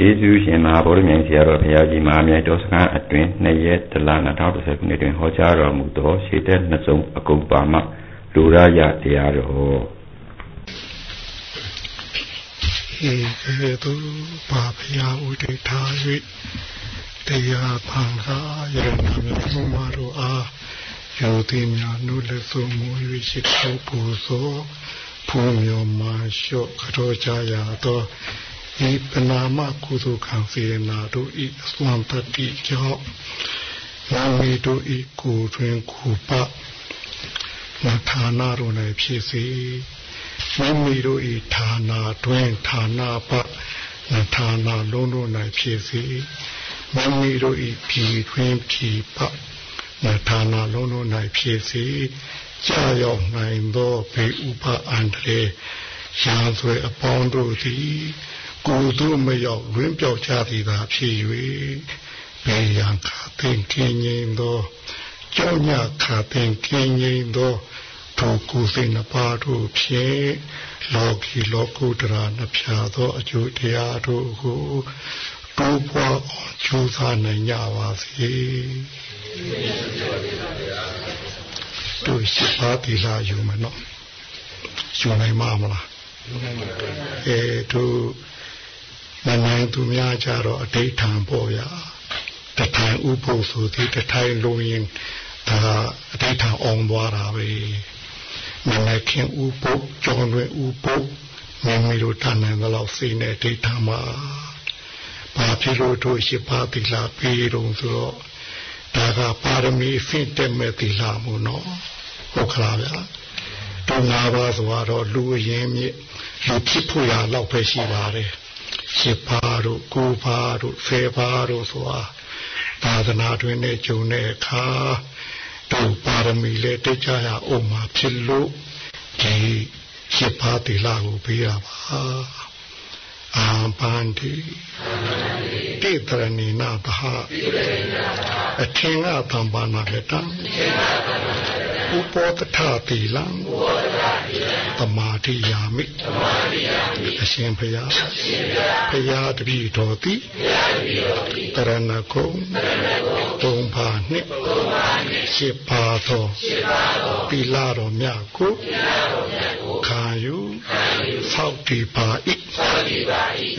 ယေရှုရှင်မဟာဗောဓမြတ်ဆရာတော်ဘုရားကြီးမဟာမြိုင်တော်စခန်းအတွင်2ရက်တလ2010ခုနှစ်တွင်ဟောကြားတော်မူသောရှေ့တဲ့နှစ်စုံအကုန်ပါမှလူရရတရားတော်ဟေကဲ့သို့ပါဘုရားဥဒိထား၍တရားဖန်ခါယရနာမြတ်ဘုမာတို့အားယောတိများနုလက်ဆုံးမူ၍ရှိခိုးပူဇော်ဖုံမြော်မာလျှော့ကြောကြရသော ဤပနာမကုသိုလ်ခံစေနာတို့ဤအစွမ်းတတိကြောင့်နာမီတို့ဤကိုယ်တွင်ခုပမဌာနတို့၌ဖြစ်စေမိမိတို့ဤဌာနတွင်ဌာနပနဌာနလုံးတို့၌ဖြစ်စေမိမိတို့ဤပြည်တွင်ပြည်ပနဌာနလုံးတို့၌ဖြစ်စေကြာရောက်နိုင်သောဘေဥပအန္တရေရာဇွေအပေါင်းတို့သည် ကိုယ်တို့မရောက်လွင်ပြောက်ကြသည်သာဖြစ်၍ဘေးရန်ခါသိင်ကင်းငိမ့်သောကြောင့်ညခါသိင်ကင်းငိမ့်သောထိုကိုယ်စိတ်နှပါတို့ဖြင့်လောကီလောကုတ္တရာနှဖျားသောအကျိုးတရားတို့ကိုတိုးပွားအောင်ကြိုးစားနိုင်ကြပါစေတို့ရှိပါတိလာယူမနော်ယူနိုင်မှာမလားအဲတို့ မနိုင်သူများကြတော့အဋိဌံပေါ့ဗျာတထိုင်ဥပုဆိုသည်တထိုင်လုံးရင်ဒါအဋိဌံအောင်သွားတာပဲမနိုင်ခင်ဥပုကျော်လွယ်ဥပုမိမိတို့တန်နိုင်သလောက်စိတ်နဲ့အဋိဌံမှာဘာဖြစ်လို့တို့ရှိပါတိလာပြီးတော့ဆိုတော့ဒါကပါရမီဖင့်တက်မဲ့တိလာမို့နော်ဟုတ်ခလားဗျာတို့၅ပါးဆိုတော့လူရင်မြစ်လူဖြစ်ဖို့ရလောက်ပဲရှိပါတယ် ရှစ်ပါးတို့ကိုးပါးတို့ဆယ်ပါးတို့ဆိုတာသာသနာတွင်နဲ့ဂျုံတဲ့အခါတို့ပါရမီလေးတိတ်ကြရအောင်မှာဖြစ်လို့ဒီရှစ်ပါးတိလာကိုပေးရပါအာပန္တိတိတရဏိနာတဟအထင်ကသံပါဏကတံဥပောတထတိလံ သမာတိယာမိအရှင်ဘုရားဘုရားတပည့်တော်သည်တရဏဂုံသုံးပါးနှင့်ရှစ်ပါးသောတိလာတော်မြတ်ကိုခံယူသောက်တည်ပါ၏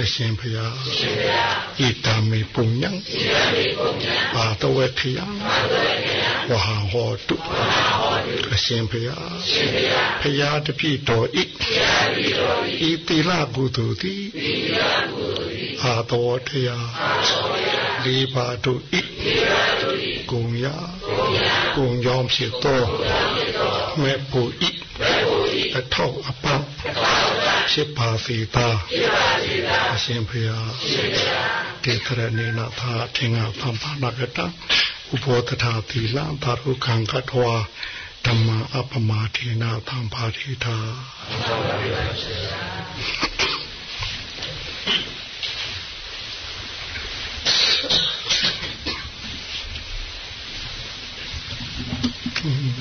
အရှင်ဘုရားဣတမေပုညံပါတဝေထယံ ဝဟဟောတုအရှင်ဘုရားဘုရားတပည့်တော်ဤဤတိလကုသိုလ်သည်အာတော်တရားလေးပါတို့ဤကုံရကုံကြောင့်ဖြစ်သောမေဖို့ဤအထောက်အပံ့ ဖြစ်ပါစေသာအရှင်ဘုရားတေခရဏိနာသာအထင်္ဂသံပါဏကတဥပောတထာသီလသာရုခံကထွာဓမ္မအပမထေနာသံပါတိတာ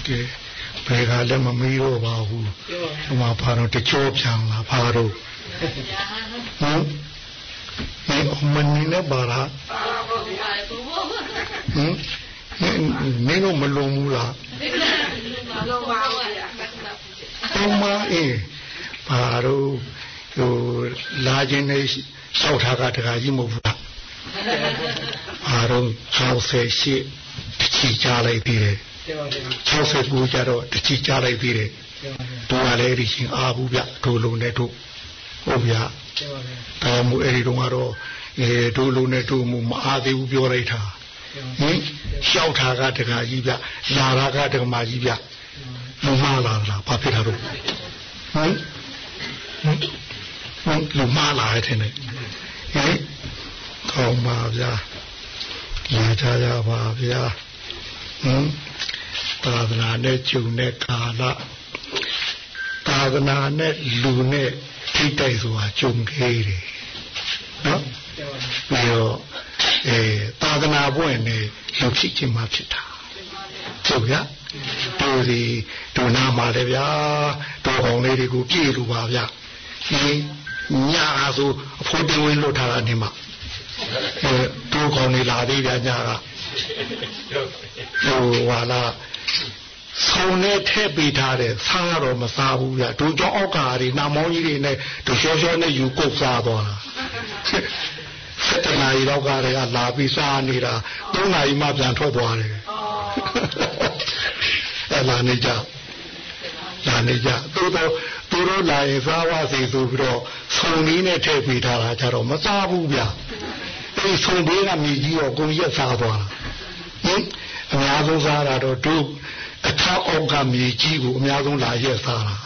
ကဲဘယ်က လည်းမမေးတော့ပါဘူးဟိုမှာဘာတော့တချိုးပြန်လာဘာတော့ဟမ်ဒီအမနီနဲ့ပါလားဟမ်မင်းတို့မလုံဘူးလားမလုံပါဘူးဘာအေးဘာတော့ဟိုလာခြင်းနဲ့ရှောက်ထားကတခါကြီးမဟုတ်ဘူးလားဘာတော့68ရှိတချီကြလိုက်ပြီးတယ် 69ကျတော့တချီကြလိုက်သေးတယ်တို့ကလည်းဒီရှင်အာဘူးဗျတို့လုံးနဲ့တို့ဟုတ်ဗျဒါမှမဟုတ်အဲ့ဒီတော့ကတော့အဲတို့လုံးနဲ့တို့မမအားသေးဘူးပြောလိုက်တာဟင်လျှောက်တာကတခါကြီးဗျလာတာကတခါမကြီးဗျမမလာလားဘာဖြစ်တာတော့ဟင်ဟင်လူမလာတဲ့နဲ့ဟင်ကောင်းပါဗျာလာကြရပါဗျာ ဟင်သာသနာနဲ့ကျုံတဲ့ကာလသာသနာနဲ့လူနဲ့ထိတိုက်ဆိုတာကျုံခဲ့တယ်နော်ပြီးတော့အဲသာသနာပွင့်နေလူဖြစ်ခြင်းမှဖြစ်တာဟုတ်ရတို့ဒီဒုနာမှာလည်းဗျာတို့အောင်လေးတွေကိုပြည့်လို့ပါဗျာဒီညဆိုအဖို့တင်ဝင်လွတ်ထားတာနေမှာဟသူကောင်းနေလာသေးဗျာညာက ဟိုဟာလာဆောင်းနဲ့ထည့်ပေးထားတယ်စားတော့မစားဘူးဗျာဒုကြောအောက်ကဟာတွေနာမောင်းကြီးတွေနဲ့ဒုရှောရှောနဲ့ယူကုတ်စားသွားတာစက်တနာရီတော့ကလည်းလာပြီးစားနေတာ၃နာရီမှပြန်ထွက်သွားတယ်အဲ့လာနေကြလာနေကြသူတို့သူတို့လာရင်စားဝစီဆိုပြီးတော့ဆုံနည်းနဲ့ထည့်ပေးထားတာကြတော့မစားဘူးဗျအဲ့ဆုံပေးကမြေကြီးတော့ကိုရက်စားသွားတာ ဟင်အများဆုံးစားတာတော့တို့အခါအောက်ကမြေကြီးကိုအများဆုံးလာရက်စားတာ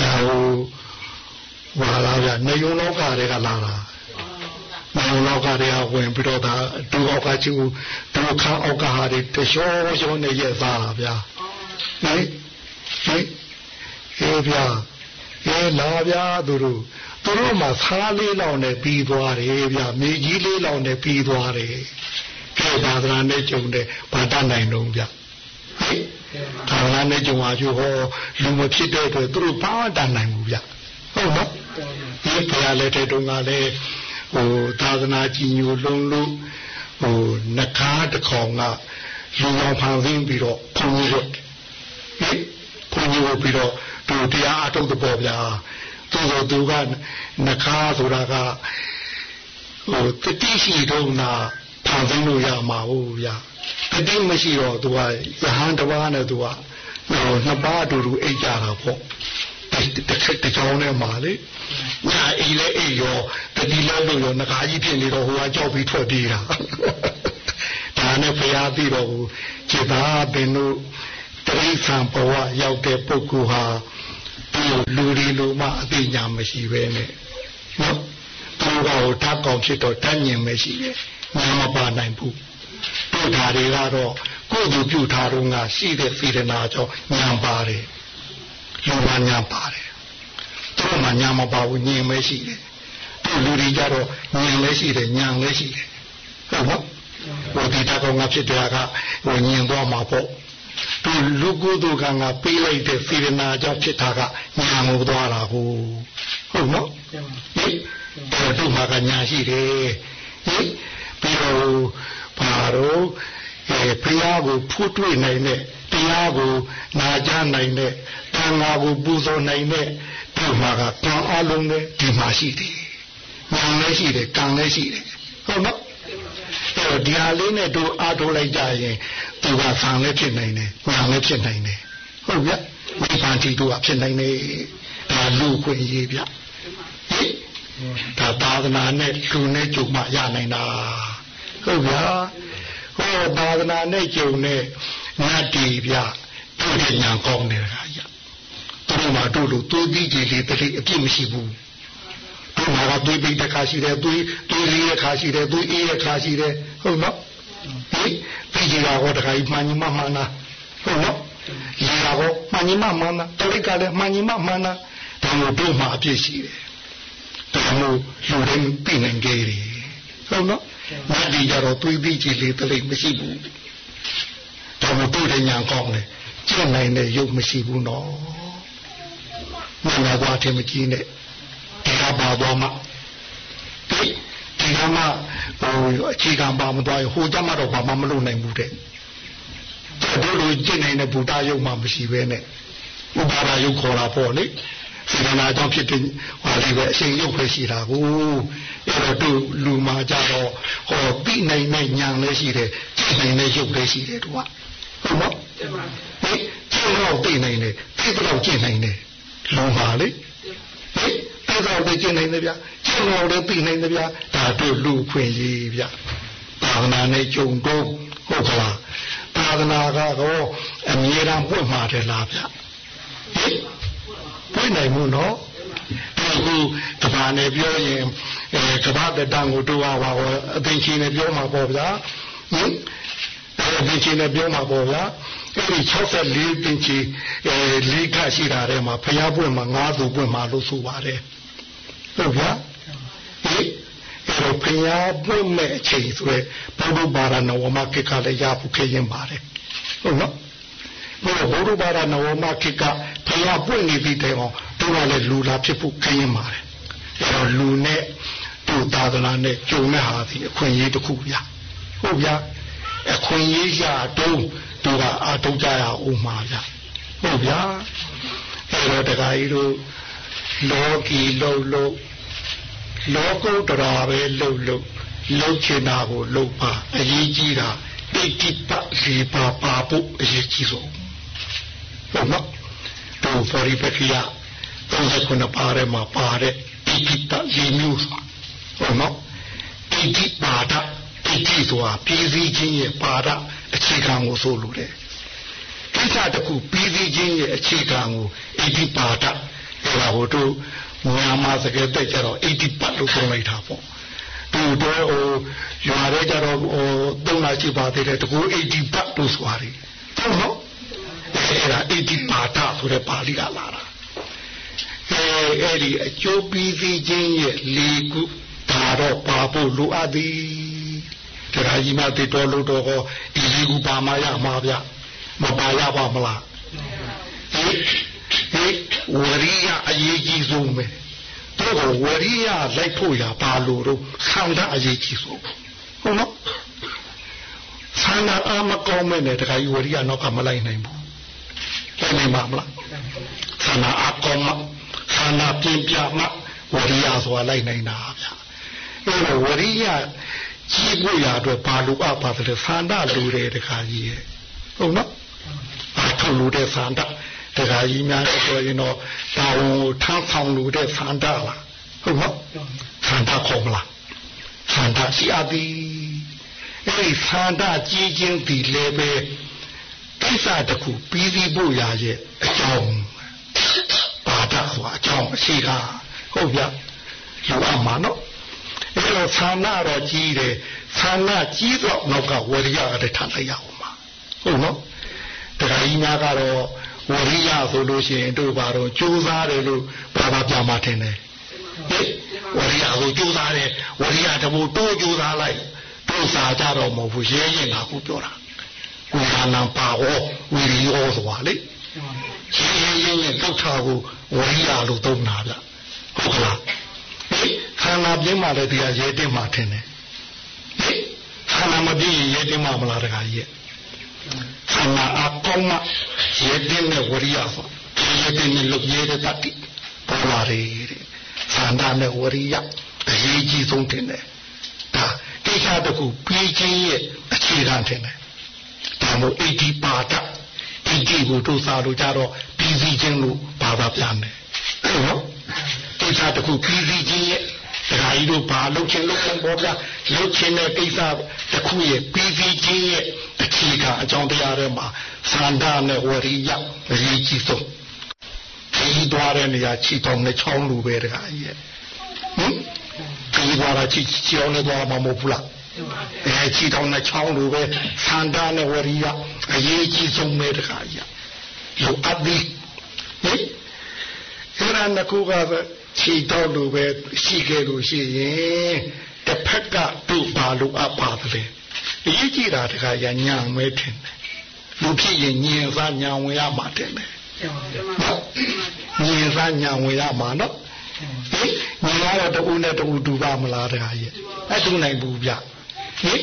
ဒါဟိုဘာလာဗျနေုံလောကတွေကလာတာနေုံလောကတွေကဝင်ပြီးတော့ဒါဒုအောက်ကကျူဒုခါအောက်ကဟာတွေတရှောရှောနဲ့ရက်စားတာဗျာဟင်ဟင်ဟေးဗျာဟေးလာဗျာသူတို့သူတို့မှာဆားလေးလောင်နဲ့ပြီးသွားတယ်ဗျာမြေကြီးလေးလောင်နဲ့ပြီးသွားတယ် ကဲသာသနာနဲ့ကြုံတယ်ဗာတနိုင်တော့ဗျာသာသနာနဲ့ကြုံပါကျိုးဟောလူမဖြစ်တဲ့အတွက်သူတို့ဘာတနိုင်ဘူးဗျဟုတ်နော်ဒီဘုရားလက်ထက်တုန်းကလည်းဟိုသာသနာကြီးညိုလုံးလို့ဟိုနှခါတစ်ခေါင်ကလူအောင်ဖန်ဆင်းပြီးတော့ဖုန်ကြီးတို့ဟိဘုန်းကြီးကိုပြီးတော့သူတရားအထုတ်တဲ့ပေါ်ဗျာသူဆိုသူကနှခါဆိုတာကဟိုတတိရှိတော့နာဖန် ဆင်းလို့ရမှာဟုတ်ဗျာတတိမရှိတော့သူကယဟန်တစ်ပါးနဲ့သူကဟိုနှစ်ပါးအတူတူအိတ်ကြတာပေါ့တစ်ခက်တစ်ချောင်းနဲ့မှာလေညာအိလေအိရောတတိလောက်လို့ရောငကားကြီးဖြစ်နေတော့ဟိုကကြောက်ပြီးထွက်ပြေးတာဒါနဲ့ဖရာပြီးတော့จิตาပင်တို့တရိษံဘဝရောက်တဲ့ပုဂ္ဂိုလ်ဟာလူဒီလူမှအသိဉာဏ်မရှိပဲနဲ့နော်သူကဟိုဓာတ်ကောင်ဖြစ်တော့တတ်ဉာဏ်မရှိတယ် ဉာဏ်မပါနိုင်ဘူးတို့ဓာတွေကတော့ကိုယ်သူပြုထားတော့ငါရှိတဲ့စေတနာကြောင့်ဉာဏ်ပါတယ်လူမှဉာဏ်ပါတယ်သူမှဉာဏ်မပါဘူးဉာဏ်ပဲရှိတယ်တို့လူတွေကြတော့ဉာဏ်လည်းရှိတယ်ဉာဏ်လည်းရှိတယ်ဟုတ်နော်ဟိုဒီဓာတ်ကောင်ကဖြစ်တဲ့ကဟိုဉာဏ်သွားမှာပေါ့သူလူကိုယ်သူကငါပေးလိုက်တဲ့စေရနာကြောင့်ဖြစ်တာကညာကိုသွားတာကိုဟုတ်နော်ဟိတော်တို့မှာကညာရှိတယ်ဟိ ပြီးတော့ဘာတော့အဲဘုရားကိုဖူးတွေ့နိုင်တဲ့တရားကိုနာကြားနိုင်တဲ့တန်ခါကိုပူဇော်နိုင်တဲ့ဒီမှာကကံအလုံးနဲ့ဒီမှာရှိတယ်ညာလည်းရှိတယ်ကံလည်းရှိတယ်ဟုတ်နော်အဲ့တော့ဒီဟာလေးနဲ့တို့အားထုတ်လိုက်ကြရင်သူကဆံလည်းဖြစ်နိုင်တယ်ညာလည်းဖြစ်နိုင်တယ်ဟုတ်ဗျမိဖန်တီတို့ကဖြစ်နိုင်တယ်ဒါလူခွင့်ရေးဗျဒါသာသနာနဲ့လူနဲ့ကြုံမှရနိုင်တာ ဟုတ်ဗျာဟောသာသနာနဲ့ကြုံနဲ့နတ်တီဗျတို့ညာကောင်းတယ်ခါကြတို့မှတို့လိုသွေးပြီးကြည်လေးတတိအပြစ်မရှိဘူးတို့မှာကသွေးပြီးတစ်ခါရှိတယ်သွေးသွေးလေးတစ်ခါရှိတယ်သွေးအေးတစ်ခါရှိတယ်ဟုတ်နော်ဟိပြီးကြတာဟောတခါကြီးမှန်ကြီးမှမှန်လားဟုတ်နော်ဒီဟာဟောမှန်ကြီးမှမှန်လားတလိကလည်းမှန်ကြီးမှမှန်လားဒါမျိုးတို့မှာအပြစ်ရှိတယ်ဒါမျိုးလူတိုင်းပြည်နိုင်ကြတယ်ဟုတ်နော် မဒီကြတော့သွေးပြီးကြည်လေးတလိမရှိဘူးဒါမျိုးတို့တဲ့ညာကောင်းတယ်ကျင့်နိုင်တဲ့ရုပ်မရှိဘူးနော်မနာဘွားထင်မကြီးနဲ့ဒါပါတော့မှဒီဒီကမှဟိုအခြေခံပါမသွားရဟိုကြမှာတော့ဘာမှမလုပ်နိုင်ဘူးတဲ့တို့လိုကျင့်နိုင်တဲ့ဗုဒ္ဓယုတ်မှမရှိပဲနဲ့ဥပါဒယုတ်ခေါ်တာပေါ့လေ စေတနာကြောင့်ဖြစ်တဲ့ဟာလေးပဲအရှင်ယုတ်ပဲရှိတာကိုအဲ့တော့တို့လူမာကြတော့ဟောပြီးနိုင်တဲ့ညာလည်းရှိတယ်ကျင့်နိုင်တဲ့ယုတ်လည်းရှိတယ်တို့ကဟုတ်နော်ဟဲ့ကျင့်တော့ပြီးနိုင်တယ်ပြီးတော့ကျင့်နိုင်တယ်လူမာလေဟဲ့အဲ့ဒါကိုကျင့်နိုင်တယ်ဗျာကျင့်တော်လည်းပြီးနိုင်တယ်ဗျာဒါတို့လူခွင့်ရေးဗျာသာသနာနဲ့ကြုံတော့ဟုတ်ကလားသာသနာကတော့အမြဲတမ်းပွင့်မှာတယ်လားဗျာ ပွင့်နိုင်မှုနော်အခုကဘာနဲ့ပြောရင်အဲကဘာတတန်ကိုတို့ပါပါအသိချင်းနဲ့ပြောမှာပေါ့ဗျာဟင်အသိချင်းနဲ့ပြောမှာပေါ့ဗျာအဲ့ဒီ64ပင်ချီအဲလေးခရှိတာထဲမှာဖျားပွင့်မှာငါးသူပွင့်မှာလို့ဆိုပါတယ်ဟုတ်ဗျာဟိအဲ့တော့ဖျားပွင့်မဲ့အချိန်ဆိုရဘုဒ္ဓဘာသာနဝမကိကလည်းရဖို့ခေရင်ပါတယ်ဟုတ်နော် ဘုရားဘာသာနဝမကိကဖျားပွင့်နေပြီတဲ့ဟောတို့ကလည်းလူလာဖြစ်ဖို့ခေရင်ပါတယ်အဲ့တော့လူနဲ့သူတို့သာသနာနဲ့ကြုံတဲ့ဟာဒီအခွင့်အရေးတစ်ခုဗျာဟုတ်ဗျာအခွင့်အရေးရတုံးသူကအာတုံးကြရအောင်မှာဗျာဟုတ်ဗျာအဲ့တော့တခါကြီးတို့လောကီလှုပ်လှုပ်လောကုတ္တရာပဲလှုပ်လှုပ်လှုပ်ချင်တာကိုလှုပ်ပါအရေးကြီးတာပိဋိပတ်စီပါပါဖို့အရေးကြီးဆုံးဟုတ် နော်တို့ဖော်ရီပကိယ39ပါးထဲမှာပါတဲ့ပိဋိပတ်ရေမျိုးဟုတ်နော်ပိဋိပါဒပိဋိဆိုတာပြည်စည်းခြင်းရဲ့ပါဒအခြေခံကိုဆိုလိုတယ်ကိစ္စတစ်ခုပြည်စည်းခြင်းရဲ့အခြေခံကိုပိဋိပါဒအဲ့ဒါဟိုတို့မြန်မာစကားတက်ကြတော့80ပတ်လို့ပြောလိုက်တာပေါ့သူတော့ဟိုရွာရဲကြတော့ဟိုသုံးလာရှိပါသေးတယ်တကူ80ပတ်လို့ဆိုရတယ်ဟုတ်နော် အဲ့ဒါ80ပါဒဆိုတဲ့ပါဠိကလာတာအဲအဲ့ဒီအကျိုးပြီးပြီးချင်းရဲ့လေးခုဒါတော့ပါဖို့လိုအပ်သည်တရားကြီးမသိတော်လို့တော့ဟောဒီလေးခုပါမရမှာဗျမပါရပါမလားဟိဟိဝရိယအရေးကြီးဆုံးပဲတော့ဝရိယလိုက်ဖို့ရပါလို့တော့ဆန္ဒအရေးကြီးဆုံးဟုတ်နော်ဆန္ဒအာမကောင်းမဲ့နဲ့တခါကြီးဝရိယတော့ကမလိုက်နိုင်ဘူး လိုက်နိုင်မှာမလားဆန္ဒအာကောင်းမှဆန္ဒပြင်းပြမှဝရိယဆိုတာလိုက်နိုင်တာဗျအဲ့တော့ဝရိယကြီးဖို့ရအတွက်ဘာလို့အပ်ပါတယ်ဆန္ဒလူတယ်တခါကြီးရဲ့ဟုတ်နော်အထုလူတဲ့ဆန္ဒတခါကြီးများဆိုရင်တော့တာဝန်ကိုထမ်းဆောင်လို့တဲ့ဆန္ဒလားဟုတ်ဟုတ်ဆန္ဒခေါ်မလားဆန္ဒရှိအပ်သည်အဲ့ဒီဆန္ဒကြီးခြင်းဒီလည်းပဲ ကိစ္စတစ်ခုပြီးစီးဖို့ရရဲ့အကြောင်းပါဒဆိုတာအကြောင်းအရှိကဟုတ်ဗျလူအမှန်နော်အဲ့တော့ဆန္ဒတော့ကြီးတယ်ဆန္ဒကြီးတော့နောက်ကဝရိယကတည်းကထားလိုက်ရအောင်ပါဟုတ်နော်တရားကြီးများကတော့ဝရိယဆိုလို့ရှိရင်တို့ဘာတော့ကြိုးစားတယ်လို့ဘာသာပြမှာထင်တယ်ဝရိယကိုကြိုးစားတယ်ဝရိယတဘူတိုးကြိုးစားလိုက်တို့စားကြတော့မဟုတ်ဘူးရဲရင်တာကိုပြောတာ ဝိဟာနံပါဟောဝိရိယောဆိုတာလေရဲရင်ရင်တောက်တာကိုဝရိယလို့သုံးတာဗျဟုတ်ကလားခန္ဓာပြင်းမှလည်းတရားရဲတင်မှထင်တယ်ခန္ဓာမပြင်းရင်ရဲတင်မှမလားတခါကြီးခန္ဓာအကောင်းမှရဲတင်တဲ့ဝရိယဆိုရဲတင်တဲ့လုပ်ရဲတဲ့တတိပေါ်လာတယ်တဲ့ခန္ဓာနဲ့ဝရိယအရေးကြီးဆုံးတင်တယ်ဒါကိစ္စတခုပြီးချင်းရဲ့အခြေခံတင်တယ် ဒါမို့80ပါဒ80ကိုတို့စားလို့ကြတော့ပြီးစီခြင်းလို့ဘာသာပြန်တယ်နော်ကိစ္စတခုပြီးစီခြင်းရဲ့ဒါကြီးတို့ဘာလုပ်ချင်လုပ်ချင်ပေါ်ပြလုပ်ချင်တဲ့ကိစ္စတစ်ခုရဲ့ပြီးပြီးချင်းရဲ့အခြေခံအကြောင်းတရားတွေမှာသန္တာနဲ့ဝရိယအရေးကြီးဆုံးဒီသွားတဲ့နေရာခြိတောင်နဲ့ချောင်းလူပဲတခါကြီးရဲ့ဟင်ဒီသွားတာခြိချောင်းနဲ့သွားမှာမဟုတ်ဘူးလား အဲခြိတောင်နဲ့ချောင်းလူပဲသန္တာနဲ့ဝရိယအရေးကြီးဆုံးပဲတခါကြီးလိုအပ်သည်ဟင်အဲ့ဒါကကူကခြေတော့လို့ပဲရှိခဲ့လို့ရှိရင်တစ်ဖက်ကတို့ပါလို့အပ်ပါတယ်အရေးကြီးတာတခါရညာမဲထင်တယ်လူဖြစ်ရင်ညင်စားညာဝင်ရမှာတင်တယ်ညင်စားညာဝင်ရမှာနော်ဟင်ညင်ရတော့တူနဲ့တူတူပါမလားတခါကြီးအတူနိုင်ဘူးဗျ ဟင်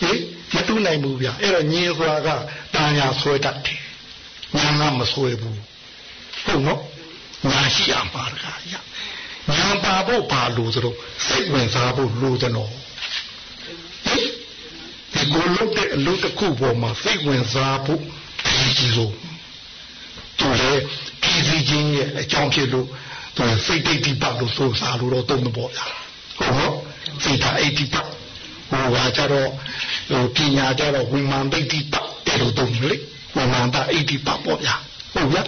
ဟင်မတူနိုင်ဘူးဗျအဲ့တော့ညင်စွာကတန်ရာဆွဲတတ်တယ်ညာကမဆွဲဘူးဟုတ်နော်ညာရှိအောင်ပါတခါကြီးညာပါဖို့ပါလို့ဆိုတော့စိတ်ဝင်စားဖို့လိုတယ်နော်ဒီကိုလုပ်တဲ့အလုပ်တစ်ခုပေါ်မှာစိတ်ဝင်စားဖို့အရေးကြီးဆုံးသူလည်းပြည်စည်းခြင်းရဲ့အကြောင်းဖြစ်လို့သူစိတ်တိတ်တိပတ်လို့ဆိုစားလို့တော့တုံးမပေါ်ရဟုတ်နော်စိတ်ဓာတ်အိတ်တိပတ် ဟိုဟာကြတော့ဟိုပညာကြတော့ဝိမာန်တိတ်တိပတ်တယ်လို့တုံးလေဝိမာန်တာအိတ်တိပတ်ပေါ့ဗျာဟုတ်ဗျာ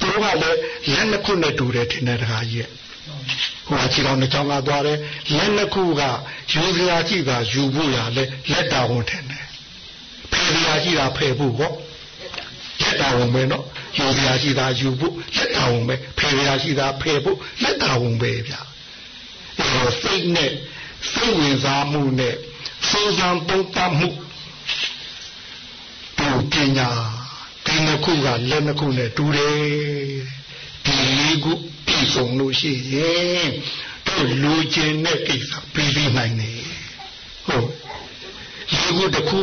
သူကလည်းလက်နှစ်ခုနဲ့တူတယ်ထင်တယ်တခါကြီးရဲ့ဟိုအချီတော်နှစ်ချောင်းကသွားတယ်လက်နှစ်ခုကယူစရာကြည့်တာယူဖို့ရလဲလက်တာဝန်ထင်တယ်ဖယ်စရာကြည့်တာဖယ်ဖို့ဟောလက်တာဝန်ပဲနော်ယူစရာကြည့်တာယူဖို့လက်တာဝန်ပဲဖယ်စရာကြည့်တာဖယ်ဖို့လက်တာဝန်ပဲဗျာအဲတော့စိတ်နဲ့ စိတ်ဝင်စားမှုနဲ့စိုးစံပုံတမှုပူပညာဒီနှစ်ခုကလက်နှစ်ခုနဲ့တူတယ်ဒီလေးခုပြည့်စုံလို့ရှိရင်ဒုတို့လူကျင်တဲ့ကိစ္စပြီးပြီးနိုင်နေဟုတ်ရေခုတစ်ခု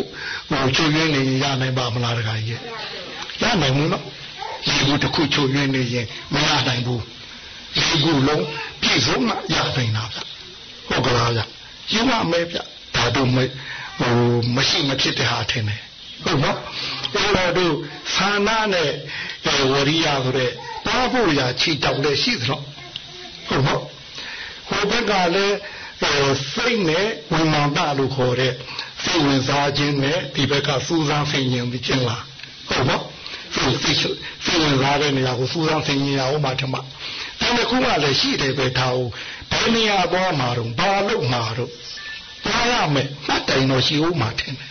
ဟိုချုပ်ရင်းနေရနိုင်ပါမလားတခါကြီးရနိုင်ဘူးနော်ရေခုတစ်ခုချုပ်ရင်းနေရင်မရနိုင်ဘူးရေခုလုံးပြည့်စုံမှရနိုင်တာဗျ ဟုတ်ကလားဗျယူမမဲဗျဒါတို့မဟိုမရှိမဖြစ်တဲ့ဟာထင်တယ်ဟုတ်နော်အဲ့တော့သာနာနဲ့ဝရိယဆိုတဲ့ပါဖို့ရာခြေတောက်လည်းရှိသလားဟုတ်နော်ဟိုဘက်ကလည်းစိတ်နဲ့ဝိမာန်တလို့ခေါ်တဲ့စိတ်ဝင်စားခြင်းနဲ့ဒီဘက်ကစူးစမ်းဆင်ခြင်ပြီးခြင်းလားဟုတ်နော်စိတ်စိတ်စိတ်ဝင်စားတဲ့နေရာကိုစူးစမ်းဆင်ခြင်ရအောင်မှထမ ဒါနဲ့ခုကလည်းရှိတယ်ပဲထားဦးဘယ်နေရာသွားမှာတော့ဘာလို့မှာတော့ဘာရမယ်မှတ်တိုင်တော့ရှိဦးမှာထင်တယ်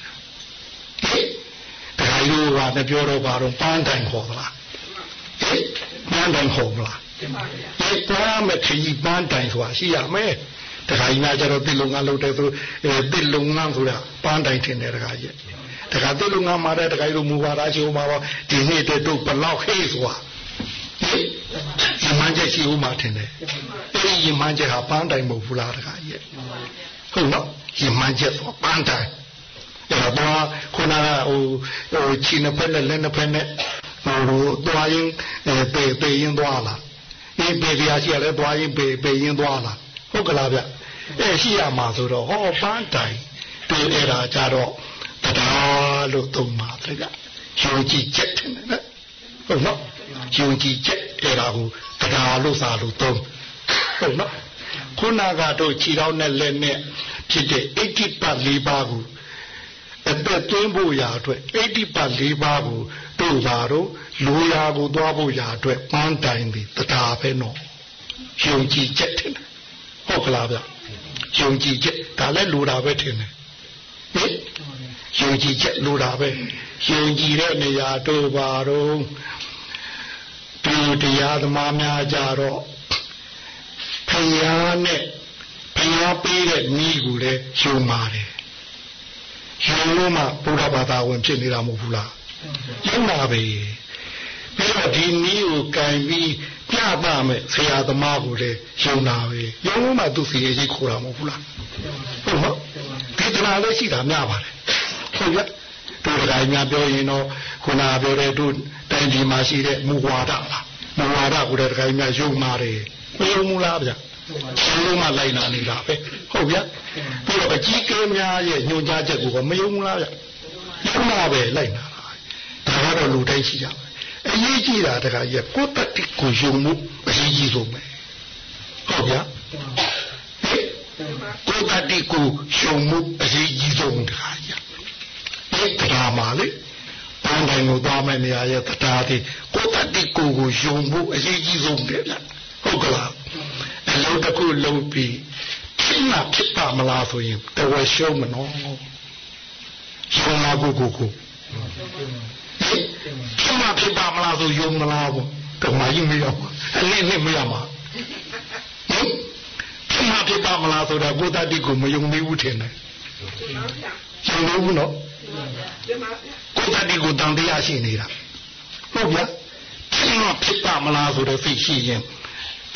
ဟဲ့ဒါရိုးကလည်းပြောတော့ဘာတော့ပန်းတိုင်ခေါ်သလားဟဲ့ပန်းတိုင်ခေါ်မလားဟဲ့သွားမယ်ခကြီးပန်းတိုင်ဆိုတာရှိရမယ်တခါကြီးများကျတော့တစ်လုံငန်းလုပ်တယ်သူအဲတစ်လုံငန်းဆိုတာပန်းတိုင်ထင်တယ်တခါကြီးတခါတစ်လုံငန်းမှာတဲ့တခါကြီးလိုမူပါတာရှိဦးမှာပေါ့ဒီနေ့တည်းတို့ဘလောက်ဟေးဆိုတာ ယမန်းချက်ရှိဦးမှာထင်တယ်အဲဒီယမန်းချက်ဟာပန်းတိုင်မဟုတ်ဘူးလားတခါကြီးဟုတ်နော်ယမန်းချက်ဆိုပန်းတိုင်အဲ့တော့ခုနကဟိုဟိုချီနှစ်ဖက်နဲ့လက်နှစ်ဖက်နဲ့ဟိုသွားရင်ပေပေရင်သွားလားအေးပေပြာရှိရလဲသွားရင်ပေပေရင်သွားလားဟုတ်ကလားဗျအဲရှိရမှာဆိုတော့ဟောပန်းတိုင်တွေ့အဲ့ဒါကြတော့တရားလို့သုံးပါလေဗျယုံကြည်ချက်တယ်နော်ဟုတ်နော် ယုံကြည်ချက်အဲ့ဒါကိုတရားလို့စာလို့သုံးဟုတ်နော်ခုနကတော့ခြေထောက်နဲ့လက်နဲ့ဖြစ်တဲ့အိဋ္ဌိပတ်၄ပါးကိုအသက်သွင်းဖို့ရာအတွက်အိဋ္ဌိပတ်၄ပါးကိုတို့သာတော့လူရာကိုသွားဖို့ရာအတွက်ပန်းတိုင်ပြီးတရားပဲနော်ယုံကြည်ချက်တယ်ဟုတ်ကလားဗျယုံကြည်ချက်ဒါလည်းလူတာပဲထင်တယ်ဟင်ယုံကြည်ချက်လူတာပဲယုံကြည်တဲ့နေရာတို့ပါတော့ ဒီတရားသမားများကြတော့ဖယားနဲ့ဖယားပေးတဲ့ဤကိုလည်းယုံပါတယ်ယုံလို့မှဘုရားဘာသာဝင်ဖြစ်နေတာမဟုတ်ဘူးလားယုံတာပဲပြီးတော့ဒီနည်းကိုကင်ပြီးပြသမယ်ဆရာသမားကိုလည်းယုံတာပဲယုံလို့မှသူစီရေးခေါ်တာမဟုတ်ဘူးလားဟုတ်နော်ဒီတနာလည်းရှိတာများပါတယ်ဟုတ်ရဲ့ တို့တိုင်းများပြောရင်တော့ခုနပြောတဲ့တို့တိုင်းဒီမှာရှိတဲ့မူဝါဒလားမူဝါဒကိုလည်းတိုင်းများယုံပါတယ်မယုံဘူးလားဗျာရှင်လုံးမလိုက်နာနေတာပဲဟုတ်ဗျာပြီးတော့အကြီးကဲများရဲ့ညွှန်ကြားချက်ကိုမယုံဘူးလားဗျာယုံမှာပဲလိုက်နာတာဒါကတော့လူတိုင်းရှိကြပါအရေးကြီးတာတခါကြီးကိုတတိကိုယုံမှုအရေးကြီးဆုံးပဲဟုတ်ဗျာကိုတတိကိုယုံမှုအရေးကြီးဆုံးတခါကြီး ဒီတရားမှာလေပန်းတိုင်းကိုသွားမယ့်နေရာရဲ့တရားဒီကိုတတိကိုကိုယုံမှုအရေးကြီးဆုံးပဲဗျဟုတ်ကလားအလုံးတစ်ခုလုံးပြီးဖြစ်မှာဖြစ်ပါမလားဆိုရင်တဝက်ရှုံးမနော်ရှုံးလာကိုကိုကိုဖြစ်မှာဖြစ်ပါမလားဆိုယုံမလားပေါ့တမကြီးမရဘူးအနည်းနဲ့မရမှာဟင်ဖြစ်မှာဖြစ်ပါမလားဆိုတာကိုတတိကိုမယုံသေးဘူးထင်တယ် ယုံလို့ဘူးနော်ကိုတတိကိုတန်တရားရှိနေတာဟုတ်ဗျာဖြစ်မှာဖြစ်ပါမလားဆိုတဲ့စိတ်ရှိရင်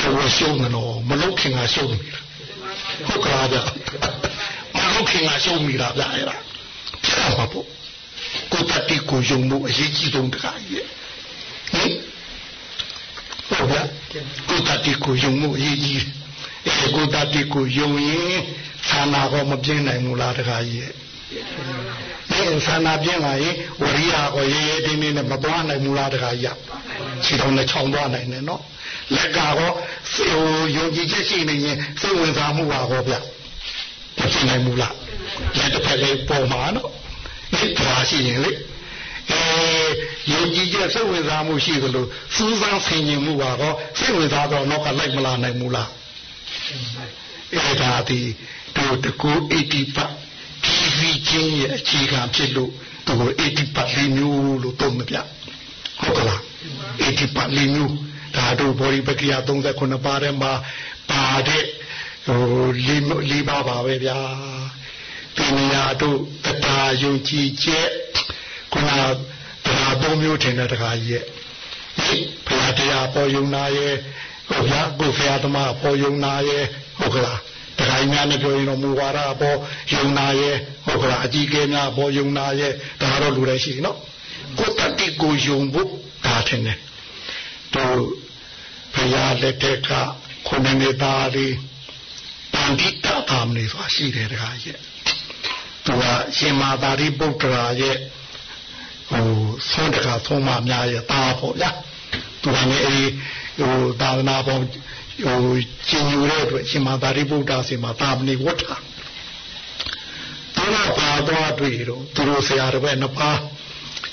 တော်ရှုံးတယ်နော်မလုတ်ခင်ကရှုံးနေတာဟုတ်ကလားဗျမလုတ်ခင်ကရှုံးမိတာဗျအဲ့ဒါဖြစ်တာပါပေါ့ကိုတတိကိုယုံမှုအရေးကြီးဆုံးတခါကြီးဟင်ဟုတ်ဗျကိုတတိကိုယုံမှုအရေးကြီးအဲကိုတတိကိုယုံရင်သန္နာကောမပြင်းနိုင်ဘူးလားတခါကြီး ဒီသန္နာပြင်းလာရင်ဝရိယကိုရေရေတင်းတင်းနဲ့မသွားနိုင်ဘူးလားတခါကြီးခြေတော်နဲ့ချောင်းသွားနိုင်တယ်နော်လက်ကတော့ဟိုယုံကြည်ချက်ရှိနေရင်စိတ်ဝင်စားမှုပါတော့ဗျမဖြစ်နိုင်ဘူးလားလက်တစ်ဖက်လေးပေါ်မှာနော်ဒီပါရှိရင်လေအဲယုံကြည်ချက်စိတ်ဝင်စားမှုရှိသလိုစူးစမ်းဆင်ခြင်မှုပါတော့စိတ်ဝင်စားတော့နောက်ကလိုက်မလာနိုင်ဘူးလားအဲဒါဒီတို့တကူ80ပတ် ဖြည်းဖြည်းချင်းရဲ့အခြေခံဖြစ်လို့သူကို80ပတ်လေးမျိုးလို့သုံးမပြဟုတ်ကလား80ပတ်လေးမျိုးဒါတို့ဘောဓိပက္ခိယ39ပါးထဲမှာပါတဲ့ဟိုလေးလေးပါပါပဲဗျာပညာတို့တရားယုံကြည်ချက်ခုနတရားသုံးမျိုးထင်တဲ့တခါကြီးရဲ့ဘုရားတရားပေါ်ယုံနာရဲ့ဟုတ်ဗျာကိုဖရာသမားပေါ်ယုံနာရဲ့ဟုဟုတ်ကလား တခါကြီးများနဲ့ပြောရင်တော့မူဝါဒပေါ်ယုံနာရဲ့ဟုတ်ကလားအကြီးကဲများပေါ်ယုံနာရဲ့ဒါတော့လူတွေရှိနော်ကိုတတိကိုယုံဖို့ဒါထင်တယ်တို့ဘုရားလက်ထက်ကခုနှစ်နှစ်သားလေးပန္တိတသာမဏေဆိုတာရှိတယ်တခါရဲ့သူကရှင်မာသာရိပုတ္တရာရဲ့ဟိုဆုံးတကဆုံးမများရဲ့သားပေါ့ဗျာသူကလည်းအဲဒီဟိုသာသနာပေါ် ဟိုကျင်ယူတဲ့အတွက်ရှင်မာသာရိပုတ္တရာစီမှာသာမဏေဝဋ္ဌာသူကပါသွားတွေ့တော့သူတို့ဆရာတော်ပဲနှစ်ပါး